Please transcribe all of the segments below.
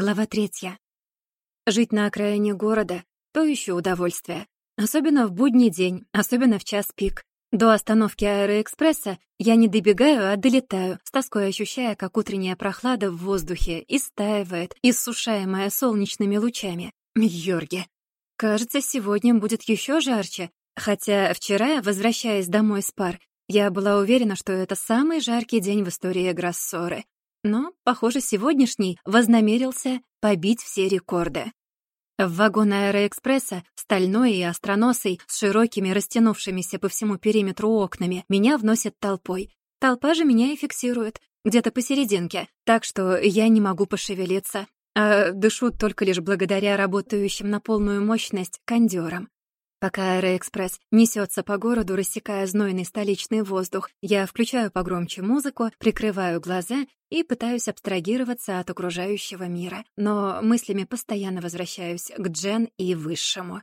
Глава третья. Жить на окраине города — то еще удовольствие. Особенно в будний день, особенно в час пик. До остановки аэроэкспресса я не добегаю, а долетаю, с тоской ощущая, как утренняя прохлада в воздухе истаивает, иссушаемая солнечными лучами. Йорги. Кажется, сегодня будет еще жарче, хотя вчера, возвращаясь домой с пар, я была уверена, что это самый жаркий день в истории Гроссоры. Но, похоже, сегодняшний вознамерился побить все рекорды. В вагон аэроэкспресса, стальной и остроносый, с широкими растянувшимися по всему периметру окнами, меня вносят толпой. Толпа же меня и фиксирует, где-то посерединке, так что я не могу пошевелиться, а дышу только лишь благодаря работающим на полную мощность кондёрам. Пока Аэроэкспресс несется по городу, рассекая знойный столичный воздух, я включаю погромче музыку, прикрываю глаза и пытаюсь абстрагироваться от окружающего мира, но мыслями постоянно возвращаюсь к Джен и Высшему.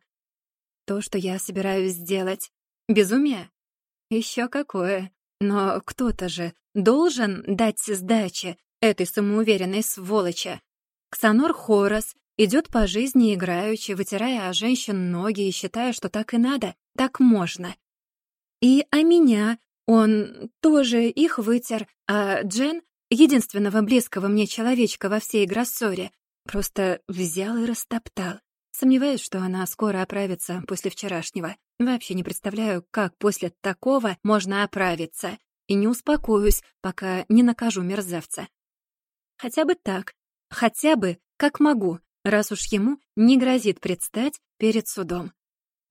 То, что я собираюсь сделать. Безумие? Еще какое. Но кто-то же должен дать сдачи этой самоуверенной сволочи. Ксанор Хорос Идет по жизни играючи, вытирая о женщин ноги и считая, что так и надо, так можно. И о меня он тоже их вытер, а Джен, единственного близкого мне человечка во всей Гроссоре, просто взял и растоптал. Сомневаюсь, что она скоро оправится после вчерашнего. Вообще не представляю, как после такого можно оправиться. И не успокоюсь, пока не накажу мерзавца. Хотя бы так. Хотя бы как могу раз уж ему не грозит предстать перед судом.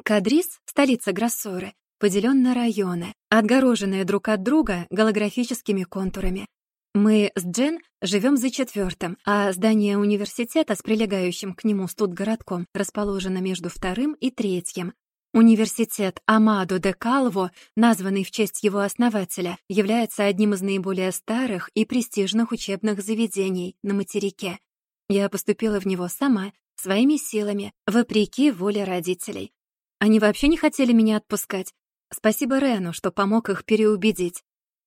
Кадрис, столица Гроссоры, поделен на районы, отгороженные друг от друга голографическими контурами. Мы с Джен живем за четвертым, а здание университета с прилегающим к нему студгородком расположено между вторым и третьим. Университет Амадо де Калво, названный в честь его основателя, является одним из наиболее старых и престижных учебных заведений на материке. Я поступила в него сама, своими силами, вопреки воле родителей. Они вообще не хотели меня отпускать. Спасибо Рену, что помог их переубедить.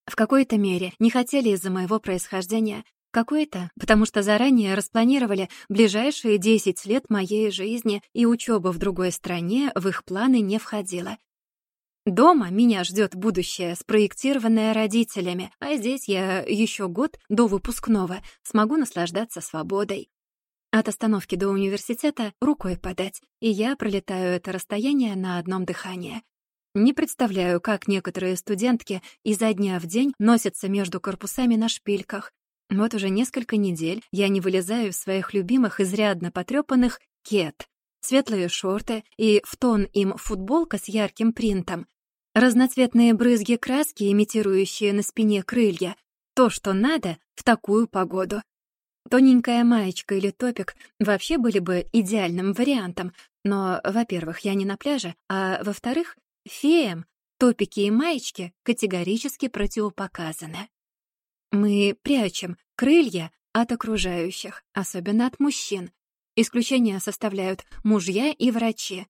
В какой-то мере не хотели из-за моего происхождения, в какой-то, потому что заранее распланировали ближайшие 10 лет моей жизни, и учеба в другой стране в их планы не входила. Дома меня ждет будущее, спроектированное родителями, а здесь я еще год до выпускного смогу наслаждаться свободой. От остановки до университета рукой подать, и я пролетаю это расстояние на одном дыхании. Не представляю, как некоторые студентки изо дня в день носятся между корпусами на шпильках. Вот уже несколько недель я не вылезаю из своих любимых изрядно потрёпанных кет. Светлые шорты и в тон им футболка с ярким принтом, Разноцветные брызги краски, имитирующие на спине крылья. То, что надо в такую погоду. Тоненькая маечка или топик вообще были бы идеальным вариантом, но, во-первых, я не на пляже, а, во-вторых, феям топики и маечки категорически противопоказаны. Мы прячем крылья от окружающих, особенно от мужчин. Исключения составляют мужья и врачи.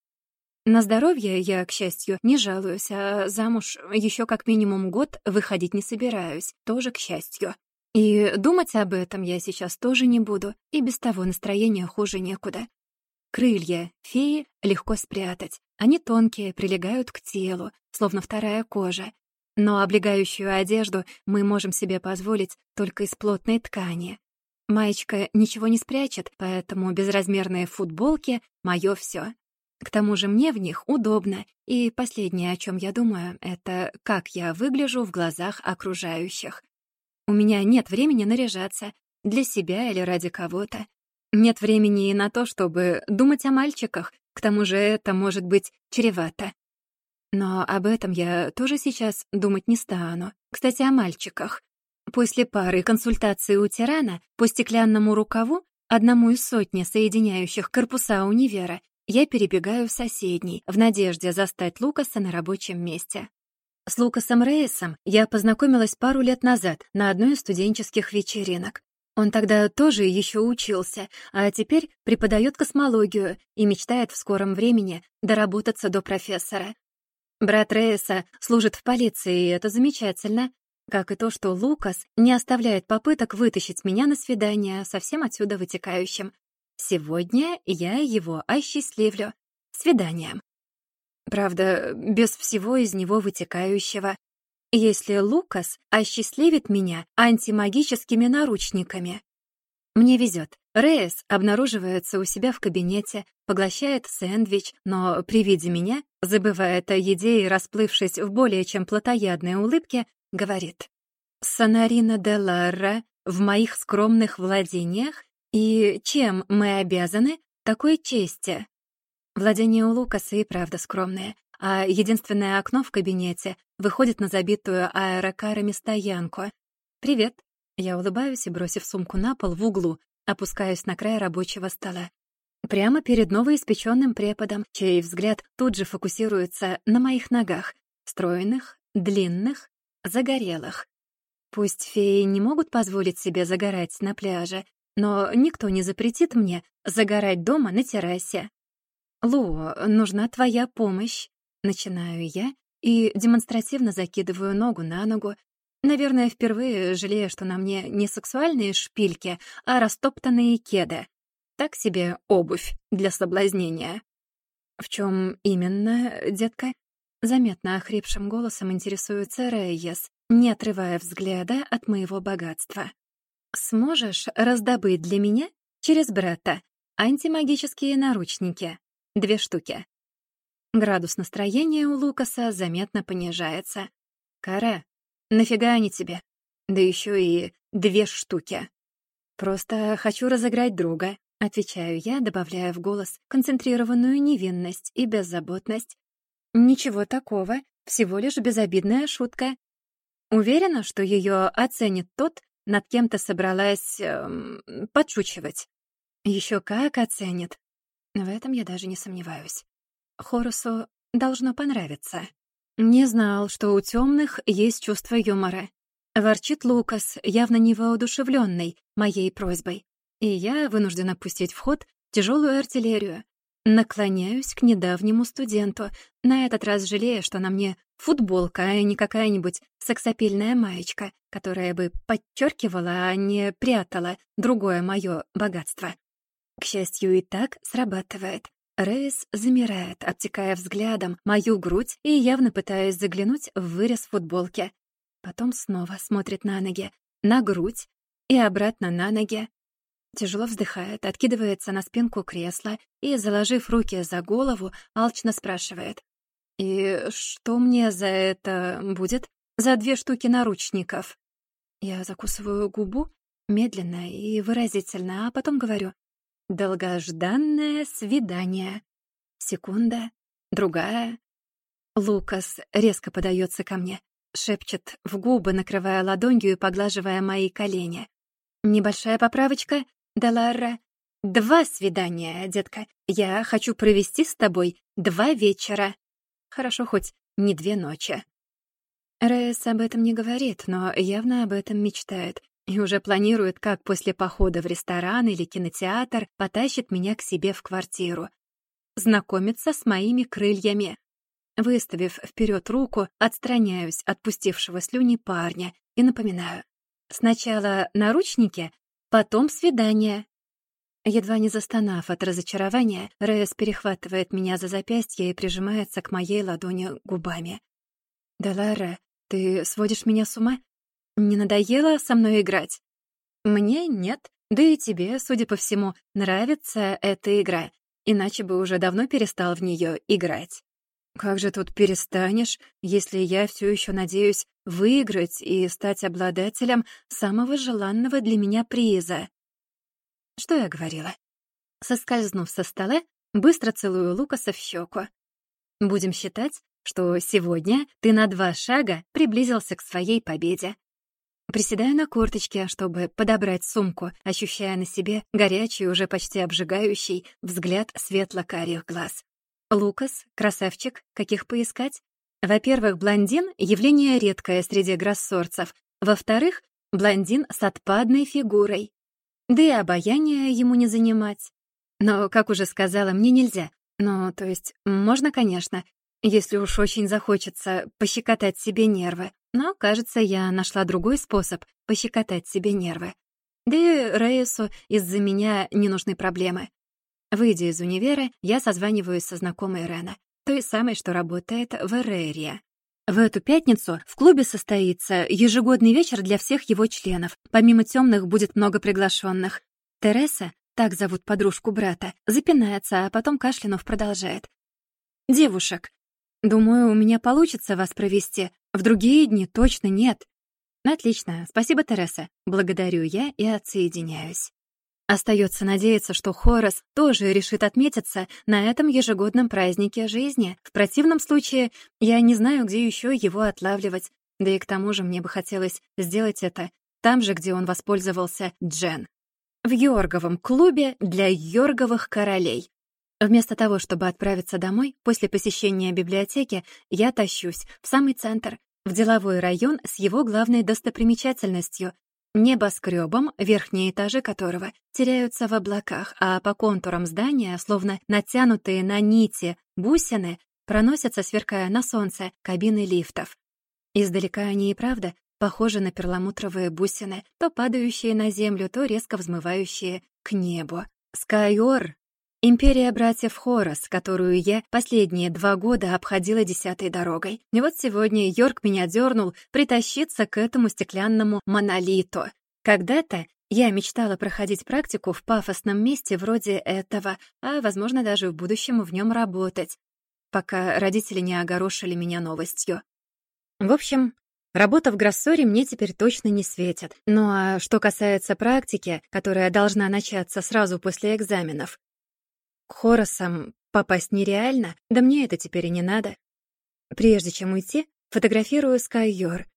На здоровье я, к счастью, не жалуюсь, а замуж еще как минимум год выходить не собираюсь, тоже к счастью. И думать об этом я сейчас тоже не буду, и без того настроение хуже некуда. Крылья феи легко спрятать. Они тонкие, прилегают к телу, словно вторая кожа. Но облегающую одежду мы можем себе позволить только из плотной ткани. Маечка ничего не спрячет, поэтому безразмерные футболки — моё всё. К тому же мне в них удобно, и последнее, о чем я думаю, это как я выгляжу в глазах окружающих. У меня нет времени наряжаться, для себя или ради кого-то. Нет времени и на то, чтобы думать о мальчиках, к тому же это может быть чревато. Но об этом я тоже сейчас думать не стану. Кстати, о мальчиках. После пары консультаций у тирана по стеклянному рукаву, одному из сотни соединяющих корпуса универа, я перебегаю в соседний, в надежде застать Лукаса на рабочем месте. С Лукасом Рейсом я познакомилась пару лет назад на одной из студенческих вечеринок. Он тогда тоже еще учился, а теперь преподает космологию и мечтает в скором времени доработаться до профессора. Брат Рейса служит в полиции, и это замечательно. Как и то, что Лукас не оставляет попыток вытащить меня на свидание со всем отсюда вытекающим. Сегодня я его осчастливлю. Свиданием. Правда, без всего из него вытекающего. Если Лукас осчастливит меня антимагическими наручниками. Мне везет. Рейс обнаруживается у себя в кабинете, поглощает сэндвич, но при виде меня, забывает о еде и расплывшись в более чем плотоядной улыбке, говорит. «Сонарина де Ларра в моих скромных владениях? И чем мы обязаны такой чести?» Владения у Лукаса и правда скромные, а единственное окно в кабинете выходит на забитую аэрокарами стоянку. «Привет». Я улыбаюсь и, бросив сумку на пол в углу, опускаюсь на край рабочего стола. Прямо перед новоиспеченным преподом, чей взгляд тут же фокусируется на моих ногах, стройных, длинных, загорелых. Пусть феи не могут позволить себе загорать на пляже, но никто не запретит мне загорать дома на террасе. «Лу, нужна твоя помощь», — начинаю я и демонстративно закидываю ногу на ногу, наверное, впервые жалея, что на мне не сексуальные шпильки, а растоптанные кеды. Так себе обувь для соблазнения. «В чем именно, детка?» Заметно охрипшим голосом интересуется Рейес, не отрывая взгляда от моего богатства. «Сможешь раздобыть для меня через брата антимагические наручники?» Две штуки. Градус настроения у Лукаса заметно понижается. «Кара, нафига они тебе? Да еще и две штуки. Просто хочу разыграть друга», — отвечаю я, добавляя в голос концентрированную невинность и беззаботность. «Ничего такого, всего лишь безобидная шутка. Уверена, что ее оценит тот, над кем то собралась эм, подшучивать. Еще как оценит. В этом я даже не сомневаюсь. Хорусу должно понравиться. Не знал, что у темных есть чувство юмора. Ворчит Лукас, явно не воодушевленный моей просьбой. И я вынуждена пустить в ход тяжелую артиллерию. Наклоняюсь к недавнему студенту, на этот раз жалея, что на мне футболка, а не какая-нибудь сексапильная маечка, которая бы подчеркивала, а не прятала другое мое богатство. К счастью, и так срабатывает. Рейс замирает, обтекая взглядом мою грудь и явно пытаясь заглянуть в вырез футболки. Потом снова смотрит на ноги, на грудь и обратно на ноги. Тяжело вздыхает, откидывается на спинку кресла и, заложив руки за голову, алчно спрашивает. «И что мне за это будет? За две штуки наручников?» Я закусываю губу медленно и выразительно, а потом говорю. Долгожданное свидание. Секунда, другая. Лукас резко подается ко мне, шепчет в губы, накрывая ладонью и поглаживая мои колени. Небольшая поправочка, Даларра. Два свидания, детка. Я хочу провести с тобой два вечера. Хорошо, хоть не две ночи. Рейс об этом не говорит, но явно об этом мечтает и уже планирует, как после похода в ресторан или кинотеатр потащит меня к себе в квартиру. Знакомиться с моими крыльями. Выставив вперед руку, отстраняюсь от пустившего слюни парня и напоминаю. Сначала наручники, потом свидание. Едва не застонав от разочарования, Рейс перехватывает меня за запястье и прижимается к моей ладони губами. «Далара, ты сводишь меня с ума? Не надоело со мной играть? Мне нет, да и тебе, судя по всему, нравится эта игра, иначе бы уже давно перестал в нее играть. Как же тут перестанешь, если я все еще надеюсь выиграть и стать обладателем самого желанного для меня приза? Что я говорила? Соскользнув со стола, быстро целую Лукаса в щеку. Будем считать, что сегодня ты на два шага приблизился к своей победе. Приседаю на корточке, чтобы подобрать сумку, ощущая на себе горячий, уже почти обжигающий взгляд светло-карих глаз. Лукас, красавчик, каких поискать? Во-первых, блондин — явление редкое среди гроссорцев. Во-вторых, блондин с отпадной фигурой. Да и обаяние ему не занимать. Но, как уже сказала, мне нельзя. Ну, то есть, можно, конечно, если уж очень захочется пощекотать себе нервы. Но, кажется, я нашла другой способ пощекотать себе нервы. Да и Рейсу из-за меня не нужны проблемы. Выйдя из универа, я созваниваюсь со знакомой Рена, той самой, что работает в Эрерия. В эту пятницу в клубе состоится ежегодный вечер для всех его членов. Помимо темных будет много приглашенных. Тереса, так зовут подружку брата, запинается, а потом кашлянув продолжает. «Девушек, думаю, у меня получится вас провести. В другие дни точно нет». «Отлично, спасибо, Тереса. Благодарю я и отсоединяюсь». Остается надеяться, что Хорас тоже решит отметиться на этом ежегодном празднике жизни. В противном случае я не знаю, где еще его отлавливать. Да и к тому же мне бы хотелось сделать это там же, где он воспользовался Джен. В Йорговом клубе для Йорговых королей. Вместо того, чтобы отправиться домой, после посещения библиотеки, я тащусь в самый центр, в деловой район с его главной достопримечательностью небоскребом, верхние этажи которого теряются в облаках, а по контурам здания, словно натянутые на нити бусины, проносятся, сверкая на солнце, кабины лифтов. Издалека они и правда похожи на перламутровые бусины, то падающие на землю, то резко взмывающие к небу. Скайор — империя братьев Хорос, которую я последние два года обходила десятой дорогой. И вот сегодня Йорк меня дернул притащиться к этому стеклянному монолиту. Когда-то я мечтала проходить практику в пафосном месте вроде этого, а, возможно, даже в будущем в нем работать, пока родители не огорошили меня новостью. В общем, работа в Гроссоре мне теперь точно не светит. Ну а что касается практики, которая должна начаться сразу после экзаменов, к Хоросам попасть нереально, да мне это теперь и не надо. Прежде чем уйти, фотографирую Скайор,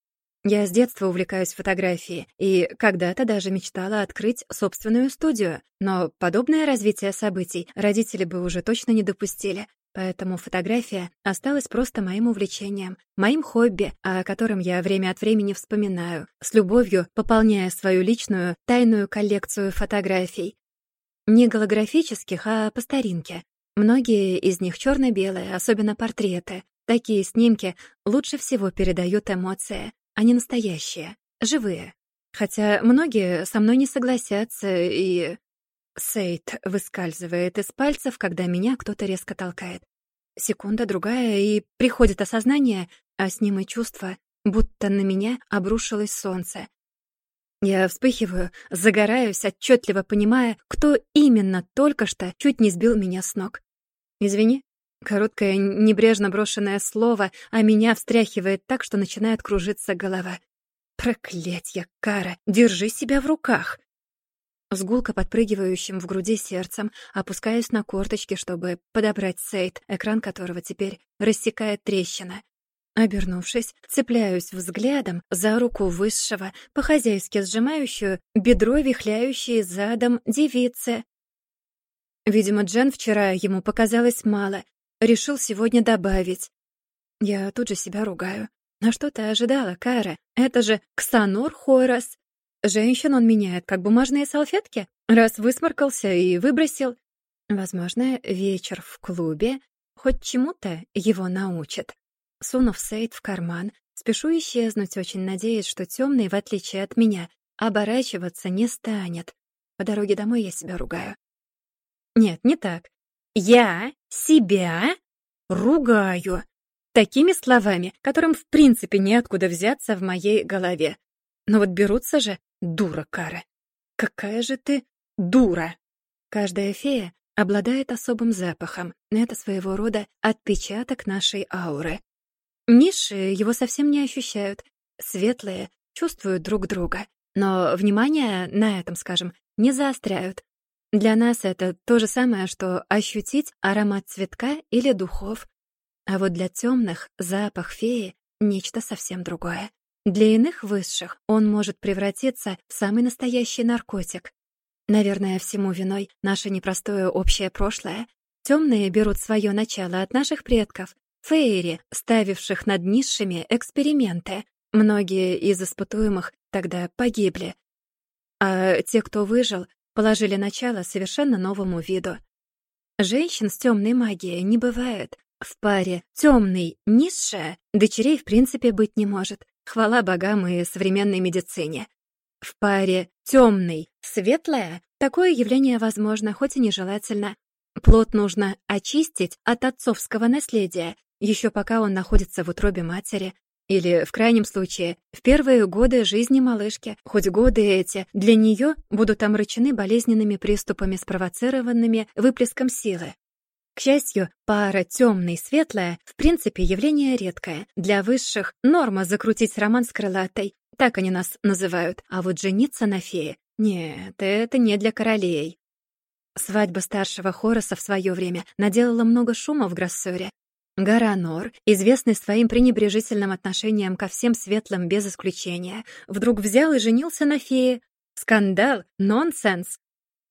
я с детства увлекаюсь фотографией и когда-то даже мечтала открыть собственную студию, но подобное развитие событий родители бы уже точно не допустили. Поэтому фотография осталась просто моим увлечением, моим хобби, о котором я время от времени вспоминаю, с любовью пополняя свою личную тайную коллекцию фотографий. Не голографических, а по старинке. Многие из них черно белые особенно портреты. Такие снимки лучше всего передают эмоции. Они настоящие, живые. Хотя многие со мной не согласятся и... Сейд выскальзывает из пальцев, когда меня кто-то резко толкает. Секунда, другая, и приходит осознание, а с ним и чувство, будто на меня обрушилось солнце. Я вспыхиваю, загораюсь, отчетливо понимая, кто именно только что чуть не сбил меня с ног. «Извини», Короткое, небрежно брошенное слово, а меня встряхивает так, что начинает кружиться голова. Проклятье, Кара, держи себя в руках. С гулко подпрыгивающим в груди сердцем опускаюсь на корточки, чтобы подобрать сейт, экран которого теперь рассекает трещина. Обернувшись, цепляюсь взглядом за руку высшего, по-хозяйски сжимающую бедро вихляющей задом девицы. Видимо, Джен вчера ему показалось мало, Решил сегодня добавить. Я тут же себя ругаю. На что ты ожидала, Кара? Это же Ксанор Хорас. Женщин он меняет, как бумажные салфетки. Раз высморкался и выбросил. Возможно, вечер в клубе хоть чему-то его научит. Сунув сейт в карман, спешу исчезнуть, очень надеясь, что темный, в отличие от меня, оборачиваться не станет. По дороге домой я себя ругаю. Нет, не так. Я себя ругаю. Такими словами, которым в принципе неоткуда взяться в моей голове. Но вот берутся же дура Кара. Какая же ты дура! Каждая фея обладает особым запахом. Это своего рода отпечаток нашей ауры. Низшие его совсем не ощущают. Светлые чувствуют друг друга. Но внимание на этом, скажем, не заостряют. Для нас это то же самое, что ощутить аромат цветка или духов. А вот для темных запах феи — нечто совсем другое. Для иных высших он может превратиться в самый настоящий наркотик. Наверное, всему виной наше непростое общее прошлое. Темные берут свое начало от наших предков, фейри, ставивших над низшими эксперименты. Многие из испытуемых тогда погибли. А те, кто выжил, положили начало совершенно новому виду. Женщин с темной магией не бывает. В паре темный низшая дочерей в принципе быть не может. Хвала богам и современной медицине. В паре темный, светлое такое явление возможно, хоть и нежелательно. Плод нужно очистить от отцовского наследия, еще пока он находится в утробе матери, или, в крайнем случае, в первые годы жизни малышки, хоть годы эти, для нее будут омрачены болезненными приступами, спровоцированными выплеском силы. К счастью, пара темная и светлая в принципе явление редкое. Для высших норма закрутить роман с крылатой, так они нас называют, а вот жениться на фее — нет, это не для королей. Свадьба старшего Хороса в свое время наделала много шума в Гроссоре, Гаранор, известный своим пренебрежительным отношением ко всем светлым без исключения, вдруг взял и женился на фее. Скандал, нонсенс.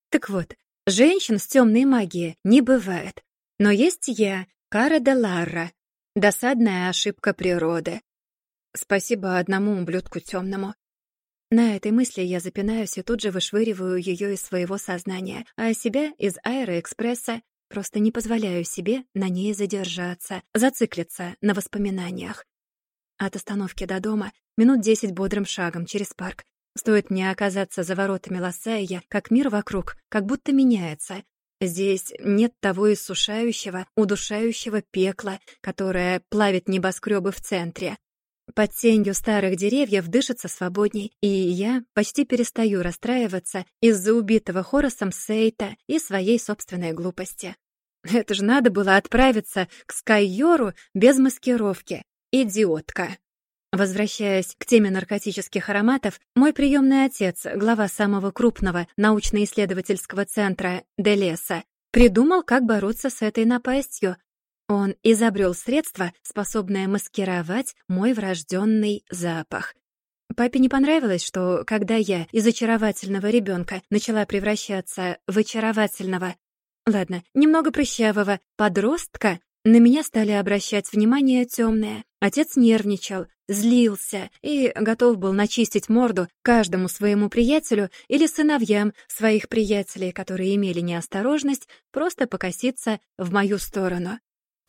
Так вот, женщин с темной магией не бывает. Но есть я, Кара де Ларра. Досадная ошибка природы. Спасибо одному ублюдку темному. На этой мысли я запинаюсь и тут же вышвыриваю ее из своего сознания, а себя из аэроэкспресса Просто не позволяю себе на ней задержаться, зациклиться на воспоминаниях. От остановки до дома минут десять бодрым шагом через парк. Стоит мне оказаться за воротами Лассая, как мир вокруг как будто меняется. Здесь нет того иссушающего, удушающего пекла, которое плавит небоскребы в центре. Под тенью старых деревьев дышится свободней, и я почти перестаю расстраиваться из-за убитого Хоросом Сейта и своей собственной глупости. Это же надо было отправиться к Скайору без маскировки. Идиотка. Возвращаясь к теме наркотических ароматов, мой приемный отец, глава самого крупного научно-исследовательского центра Делеса, придумал, как бороться с этой напастью, он изобрел средство, способное маскировать мой врожденный запах. Папе не понравилось, что, когда я из очаровательного ребенка начала превращаться в очаровательного, ладно, немного прыщавого подростка, на меня стали обращать внимание темное. Отец нервничал, злился и готов был начистить морду каждому своему приятелю или сыновьям своих приятелей, которые имели неосторожность просто покоситься в мою сторону.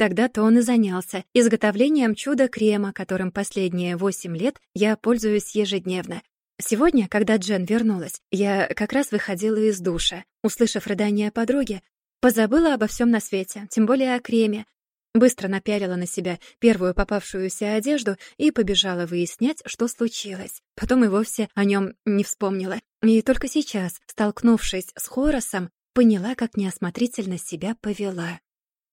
Тогда-то он и занялся изготовлением чудо-крема, которым последние восемь лет я пользуюсь ежедневно. Сегодня, когда Джен вернулась, я как раз выходила из душа. Услышав рыдания подруги, позабыла обо всем на свете, тем более о креме. Быстро напялила на себя первую попавшуюся одежду и побежала выяснять, что случилось. Потом и вовсе о нем не вспомнила. И только сейчас, столкнувшись с Хоросом, поняла, как неосмотрительно себя повела.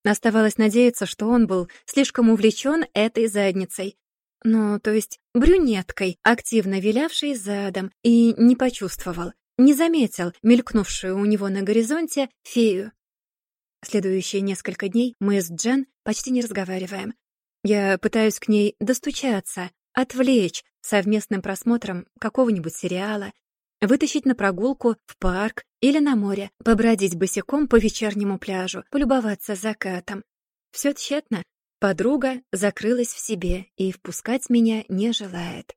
Оставалось надеяться, что он был слишком увлечен этой задницей. Ну, то есть брюнеткой, активно вилявшей задом, и не почувствовал, не заметил мелькнувшую у него на горизонте фею. Следующие несколько дней мы с Джен почти не разговариваем. Я пытаюсь к ней достучаться, отвлечь совместным просмотром какого-нибудь сериала, вытащить на прогулку в парк или на море, побродить босиком по вечернему пляжу, полюбоваться закатом. Все тщетно. Подруга закрылась в себе и впускать меня не желает.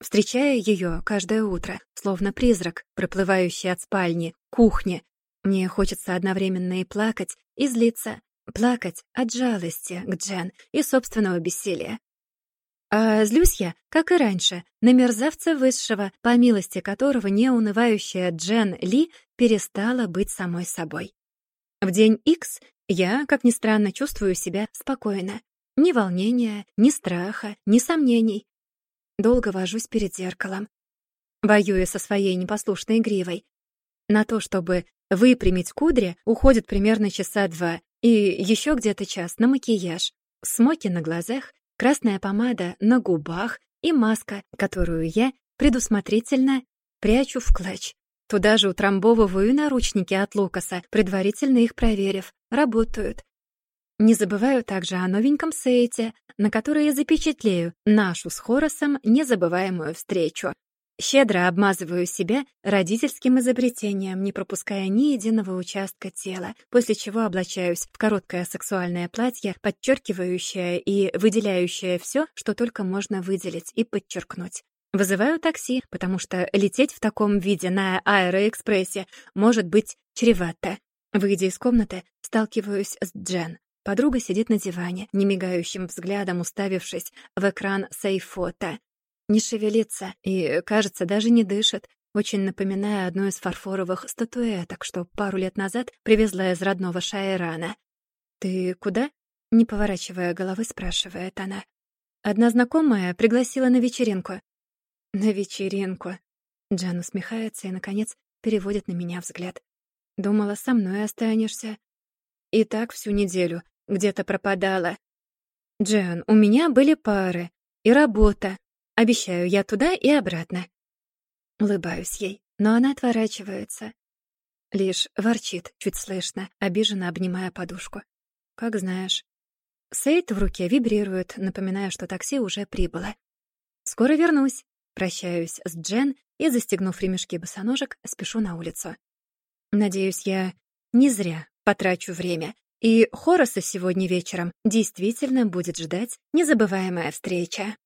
Встречая ее каждое утро, словно призрак, проплывающий от спальни, кухни, мне хочется одновременно и плакать, и злиться, плакать от жалости к Джен и собственного бессилия. А злюсь я, как и раньше, на мерзавца высшего, по милости которого неунывающая Джен Ли перестала быть самой собой. В день X я, как ни странно, чувствую себя спокойно. Ни волнения, ни страха, ни сомнений. Долго вожусь перед зеркалом, воюя со своей непослушной гривой. На то, чтобы выпрямить кудри, уходит примерно часа два, и еще где-то час на макияж. Смоки на глазах, красная помада на губах и маска, которую я предусмотрительно прячу в клатч. Туда же утрамбовываю наручники от Лукаса, предварительно их проверив. Работают. Не забываю также о новеньком сейте, на который я запечатлею нашу с Хоросом незабываемую встречу. Щедро обмазываю себя родительским изобретением, не пропуская ни единого участка тела, после чего облачаюсь в короткое сексуальное платье, подчеркивающее и выделяющее все, что только можно выделить и подчеркнуть. Вызываю такси, потому что лететь в таком виде на аэроэкспрессе может быть чревато. Выйдя из комнаты, сталкиваюсь с Джен. Подруга сидит на диване, немигающим взглядом уставившись в экран сейфота. Не шевелится и, кажется, даже не дышит, очень напоминая одну из фарфоровых статуэток, что пару лет назад привезла из родного Шайрана. «Ты куда?» — не поворачивая головы, спрашивает она. Одна знакомая пригласила на вечеринку. «На вечеринку». Джан усмехается и, наконец, переводит на меня взгляд. «Думала, со мной останешься». «И так всю неделю. Где-то пропадала». «Джан, у меня были пары. И работа. Обещаю, я туда и обратно». Улыбаюсь ей, но она отворачивается. Лишь ворчит, чуть слышно, обиженно обнимая подушку. «Как знаешь». Сейд в руке вибрирует, напоминая, что такси уже прибыло. «Скоро вернусь». Прощаюсь с Джен и, застегнув ремешки босоножек, спешу на улицу. Надеюсь, я не зря потрачу время, и Хороса сегодня вечером действительно будет ждать незабываемая встреча.